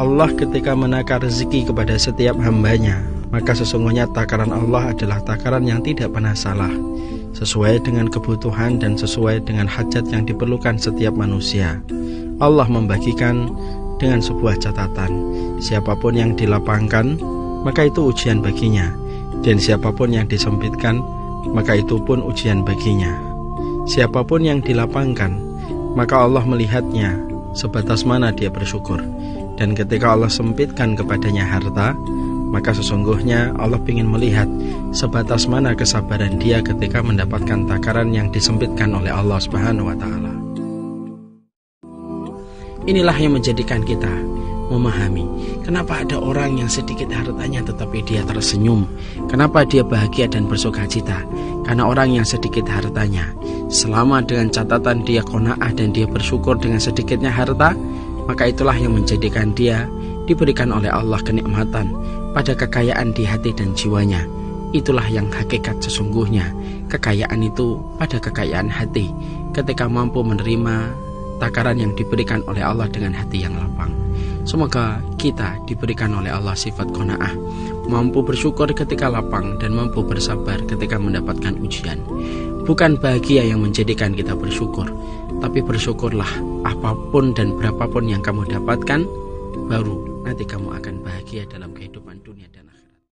Allah ketika menakar rezeki kepada setiap hambanya Maka sesungguhnya takaran Allah adalah takaran yang tidak pernah salah Sesuai dengan kebutuhan dan sesuai dengan hajat yang diperlukan setiap manusia. Allah membagikan dengan sebuah catatan Siapa pun yang dilapangkan maka itu ujian baginya Dan siapa pun yang disempitkan maka itu pun ujian baginya. Siapa pun yang dilapangkan maka Allah melihatnya sebatas mana dia bersyukur dan ketika Allah sempitkan kepadanya harta maka sesungguhnya Allah ingin melihat sebatas mana kesabaran dia ketika mendapatkan takaran yang disempitkan oleh Allah Subhanahu wa taala. Inilah yang menjadikan kita memahami. Kenapa ada orang yang sedikit hartanya tetapi dia tersenyum? Kenapa dia bahagia dan bersuka cita? Karena orang yang sedikit hartanya. Selama dengan catatan dia kona'ah dan dia bersyukur dengan sedikitnya harta maka itulah yang menjadikan dia diberikan oleh Allah kenikmatan pada kekayaan di hati dan jiwanya. Itulah yang hakikat sesungguhnya. Kekayaan itu pada kekayaan hati. Ketika mampu menerima takaran yang diberikan oleh Allah dengan hati yang lapang Semoga kita diberikan oleh Allah sifat kona'ah Mampu bersyukur ketika lapang dan mampu bersabar ketika mendapatkan ujian. Bukan bahagia yang menjadikan kita bersyukur Tapi bersyukurlah apa pun dan berapapun yang kamu dapatkan Baru nanti kamu akan bahagia dalam kehidupan